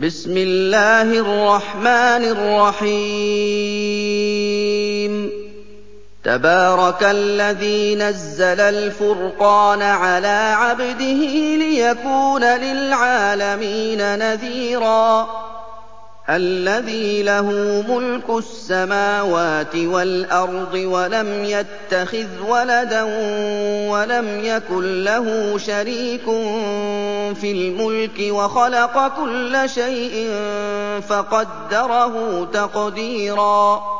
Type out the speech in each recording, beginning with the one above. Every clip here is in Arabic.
بِسْمِ اللَّهِ الرَّحْمَٰنِ الرَّحِيمِ. تَبَارَكَ الَّذِي نَزَّلَ الْفُرْقَانَ عَلَىٰ عَبْدِهِ لِيَكُونَ لِلْعَالَمِينَ نَذِيرًا. الَّذِي لَهُ مُلْكُ السَّمَاوَاتِ وَالْأَرْضِ وَلَمْ يَتَّخِذْ وَلَدًا وَلَمْ يَكُن لَّهُ شَرِيكٌ فِي الْمُلْكِ وَخَلَقَ كُلَّ شَيْءٍ فَقَدَّرَهُ تَقْدِيرًا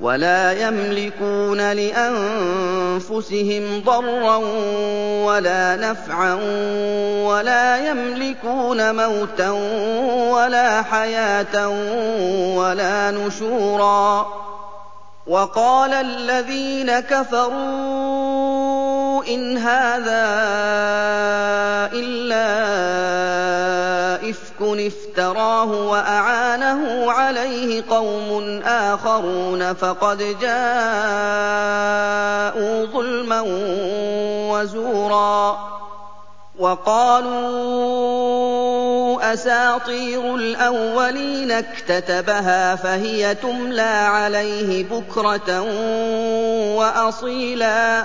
ولا يملكون لأنفسهم ضرا ولا نفعا ولا يملكون موتا ولا حياة ولا نشورا. وقال الذين كفروا إن هذا إلا إفك افتراه وأعانه عليه قوم آخرون فقد جاءوا ظلما وزورا وقالوا أساطير الأولين اكتتبها فهي تملى عليه بكرة وأصيلا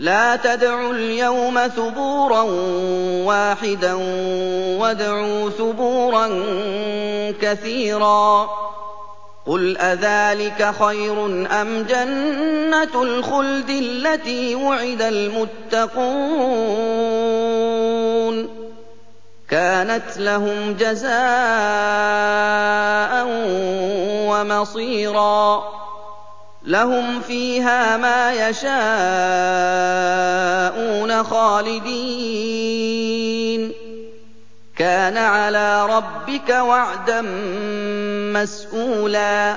لَا تَدْعُوا الْيَوْمَ ثُبُورًا وَاحِدًا وَادْعُوا ثُبُورًا كَثِيرًا. قُلْ أَذَٰلِكَ خَيْرٌ أَمْ جَنَّةُ الْخُلْدِ الَّتِي وُعِدَ الْمُتَّقُونَ ۚ؟ كَانَتْ لَهُمْ جَزَاءً وَمَصِيرًا. لَهُمْ فِيهَا مَا يَشَاءُونَ خَالِدِينَ ۚ. كَانَ عَلَىٰ رَبِّكَ وَعْدًا مَّسْئُولًا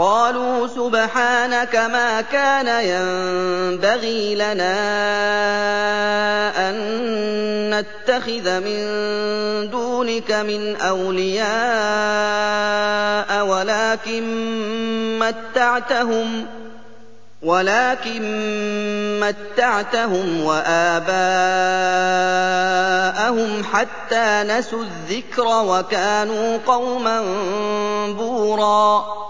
قَالُوا سُبْحَانَكَ مَا كَانَ يَنبَغِي لَنَا أَن نَّتَّخِذَ مِن دُونِكَ مِنْ أَوْلِيَاءَ وَلَٰكِن مَّتَّعْتَهُمْ وَآبَاءَهُمْ حَتَّىٰ نَسُوا الذِّكْرَ وَكَانُوا قَوْمًا بُورًا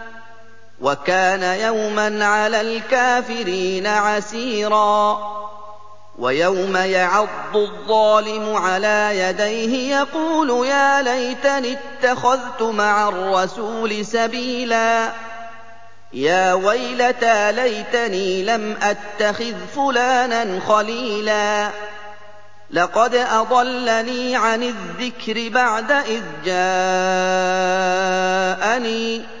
وَكَانَ يَوْمًا عَلَى الْكَافِرِينَ عَسِيرًا. وَيَوْمَ يَعَضُّ الظَّالِمُ عَلَىٰ يَدَيْهِ يَقُولُ يَا لَيْتَنِي اتَّخَذْتُ مَعَ الرَّسُولِ سَبِيلًا. يَا وَيْلَتَىٰ لَيْتَنِي لَمْ أَتَّخِذْ فُلَانًا خَلِيلًا. لَّقَدْ أَضَلَّنِي عَنِ الذِّكْرِ بَعْدَ إِذْ جَاءَنِي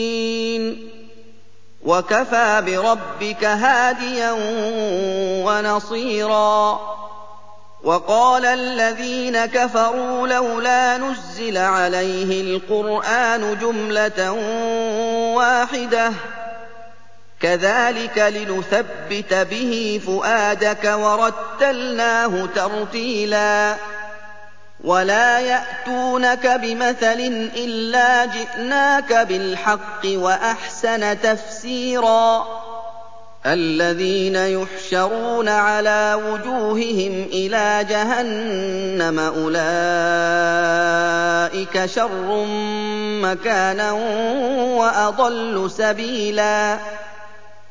وَكَفَىٰ بِرَبِّكَ هَادِيًا وَنَصِيرًا. وَقَالَ الَّذِينَ كَفَرُوا لَوْلَا نُزِّلَ عَلَيْهِ الْقُرْآنُ جُمْلَةً وَاحِدَةً ۚ. كَذَٰلِكَ لِنُثَبِّتَ بِهِ فُؤَادَكَ وَرَتَّلْنَاهُ تَرْتِيلًا. وَلَا يَأْتُونَكَ بِمَثَلٍ إِلَّا جِئْنَاكَ بِالْحَقِّ وَأَحْسَنَ تَفْسِيرًا الَّذِينَ يُحْشَرُونَ عَلَىٰ وُجُوهِهِمْ إِلَىٰ جَهَنَّمَ أُولَٰئِكَ شَرٌّ مَّكَانًا وَأَضَلُّ سَبِيلًا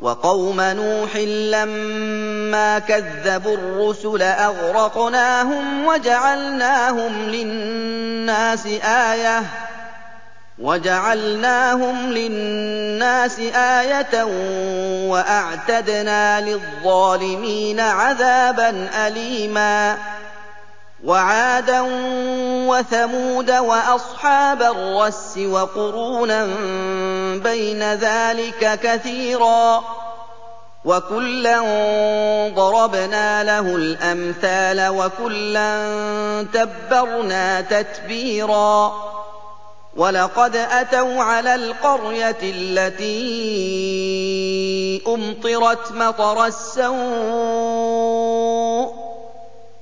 وَقَوْمَ نُوحٍ لَّمَّا كَذَّبُوا الرُّسُلَ أَغْرَقْنَاهُمْ وَجَعَلْنَاهُمْ لِلنَّاسِ آيَةً آيَةً وَأَعْتَدْنَا لِلظَّالِمِينَ عَذَابًا أَلِيمًا وَعَادًا وَثَمُودَ وَأَصْحَابَ الرَّسِّ وَقُرُونًا بَيْنَ ذَٰلِكَ كَثِيرًا وَكُلًّا ضَرَبْنَا لَهُ الْأَمْثَالَ وَكُلًّا تَبَّرْنَا تَتْبِيرًا وَلَقَدْ أَتَوْا عَلَى الْقَرْيَةِ الَّتِي أُمْطِرَتْ مَطَرَ السَّوْءِ ۚ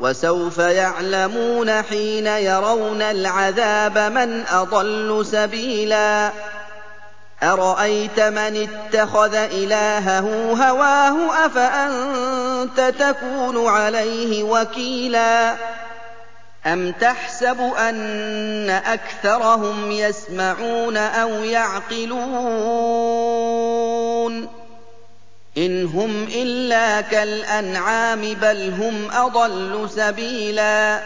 وَسَوْفَ يَعْلَمُونَ حِينَ يَرَوْنَ الْعَذَابَ مَنْ أَضَلُّ سَبِيلًا. أَرَأَيْتَ مَنِ اتَّخَذَ إِلَٰهَهُ هَوَاهُ أَفَأَنتَ تَكُونُ عَلَيْهِ وَكِيلًا؟ أَمْ تَحْسَبُ أَنَّ أَكْثَرَهُمْ يَسْمَعُونَ أَوْ يَعْقِلُونَ ۚ؟ إِنْ هُمْ إِلَّا كَالْأَنْعَامِ بَلْ هُمْ أَضَلُّ سَبِيلًا.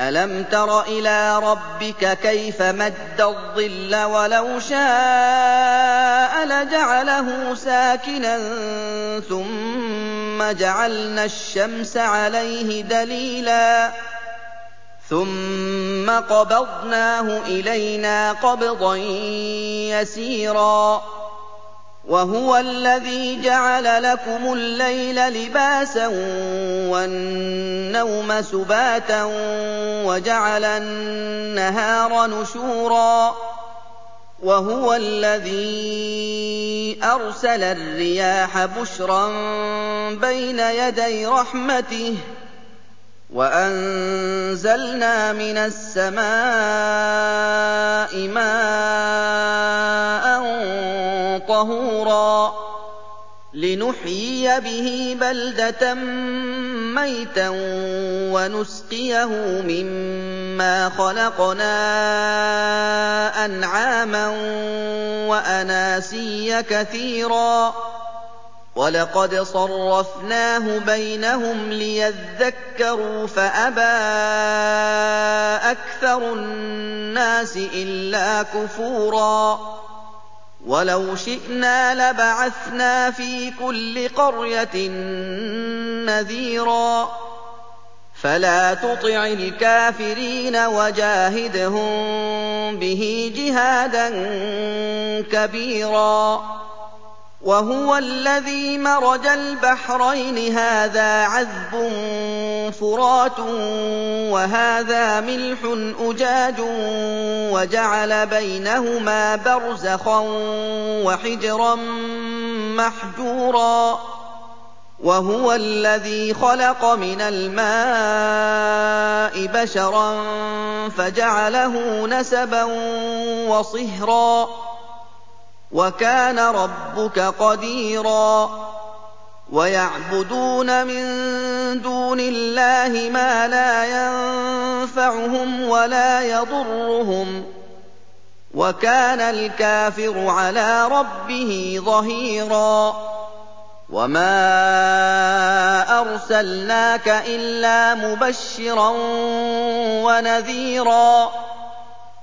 أَلَمْ تَرَ إِلَىٰ رَبِّكَ كَيْفَ مَدَّ الظِّلَّ وَلَوْ شَاءَ لَجَعَلَهُ سَاكِنًا ثُمَّ جَعَلْنَا الشَّمْسَ عَلَيْهِ دَلِيلًا. ثُمَّ قَبَضْنَاهُ إِلَيْنَا قَبْضًا يَسِيرًا. وَهُوَ الَّذِي جَعَلَ لَكُمُ اللَّيْلَ لِبَاسًا وَالنَّوْمَ سُبَاتًا وَجَعَلَ النَّهَارَ نُشُورًا وَهُوَ الَّذِي أَرْسَلَ الرِّيَاحَ بُشْرًا بَيْنَ يَدَيْ رَحْمَتِهِ وَأَنزَلْنَا مِنَ السَّمَاءِ مَاءً طَهُورًا لِّنُحْيِيَ بِهِ بَلْدَةً مَّيْتًا وَنُسْقِيَهُ مِمَّا خَلَقْنَا أَنْعَامًا وَأَنَاسِيَّ كَثِيرًا وَلَقَدْ صَرَّفْنَاهُ بَيْنَهُمْ لِيَذَّكَّرُوا فَأَبَىٰ أَكْثَرُ النَّاسِ إِلَّا كُفُورًا وَلَوْ شِئْنَا لَبَعَثْنَا فِي كُلِّ قَرْيَةٍ نَّذِيرًا فَلَا تُطِعِ الْكَافِرِينَ وَجَاهِدْهُم بِهِ جِهَادًا كَبِيرًا وَهُوَ الَّذِي مَرَجَ الْبَحْرَيْنِ. هَٰذَا عَذْبٌ فُرَاتٌ وَهَٰذَا مِلْحٌ أُجَاجٌ وَجَعَلَ بَيْنَهُمَا بَرْزَخًا وَحِجْرًا مَّحْجُورًا. وَهُوَ الَّذِي خَلَقَ مِنَ الْمَاءِ بَشَرًا فَجَعَلَهُ نَسَبًا وَصِهْرًا. وَكَانَ رَبُّكَ قَدِيرًا. وَيَعْبُدُونَ مِن دُونِ اللَّهِ مَا لَا يَنفَعُهُمْ وَلَا يَضُرُّهُمْ ۗ. وَكَانَ الْكَافِرُ عَلَىٰ رَبِّهِ ظَهِيرًا. وَمَا أَرْسَلْنَاكَ إِلَّا مُبَشِّرًا وَنَذِيرًا.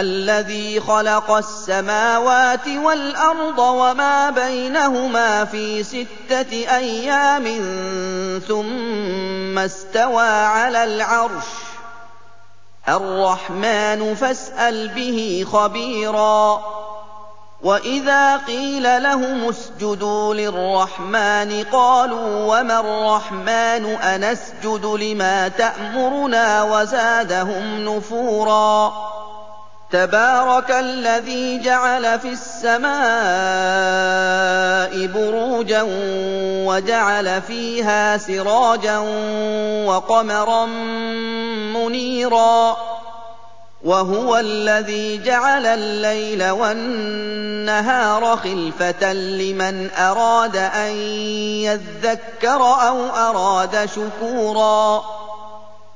الَّذِي خَلَقَ السَّمَاوَاتِ وَالْأَرْضَ وَمَا بَيْنَهُمَا فِي سِتَّةِ أَيَّامٍ ثُمَّ اسْتَوَىٰ عَلَى الْعَرْشِ ۚ. الرَّحْمَٰنُ فَاسْأَلْ بِهِ خَبِيرًا. وَإِذَا قِيلَ لَهُمُ اسْجُدُوا لِلرَّحْمَٰنِ قَالُوا وَمَا الرَّحْمَٰنُ أَنَسْجُدُ لِمَا تَأْمُرُنَا وَزَادَهُمْ نُفُورًا. تَبَارَكَ الَّذِي جَعَلَ فِي السَّمَاءِ بُرُوجًا وَجَعَلَ فِيهَا سِرَاجًا وَقَمَرًا مُّنِيرًا وَهُوَ الَّذِي جَعَلَ اللَّيْلَ وَالنَّهَارَ خِلْفَةً لِّمَنْ أَرَادَ أَن يَذَّكَّرَ أَوْ أَرَادَ شُكُورًا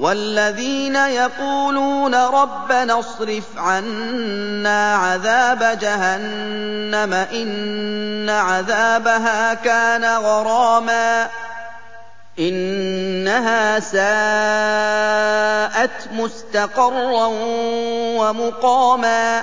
وَالَّذِينَ يَقُولُونَ رَبَّنَا اصْرِفْ عَنَّا عَذَابَ جَهَنَّمَ ۖ إِنَّ عَذَابَهَا كَانَ غَرَامًا إِنَّهَا سَاءَتْ مُسْتَقَرًّا وَمُقَامًا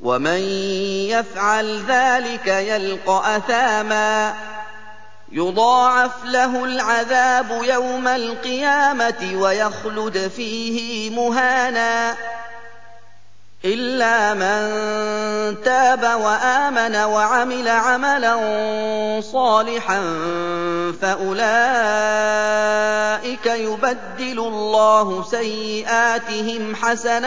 وَمَن يَفْعَلْ ذَٰلِكَ يَلْقَ أَثَامًا يُضَاعَفْ لَهُ الْعَذَابُ يَوْمَ الْقِيَامَةِ وَيَخْلُدْ فِيهِ مُهَانًا إِلَّا مَن تَابَ وَآمَنَ وَعَمِلَ عَمَلًا صَالِحًا فَأُولَٰئِكَ يُبَدِّلُ اللَّهُ سَيِّئَاتِهِمْ حَسَنَاتٍ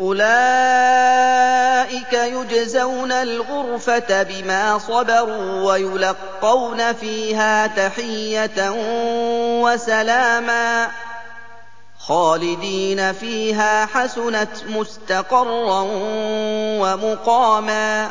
أُولَٰئِكَ يُجْزَوْنَ الْغُرْفَةَ بِمَا صَبَرُوا وَيُلَقَّوْنَ فِيهَا تَحِيَّةً وَسَلَامًا خَالِدِينَ فِيهَا ۚ حَسُنَتْ مُسْتَقَرًّا وَمُقَامًا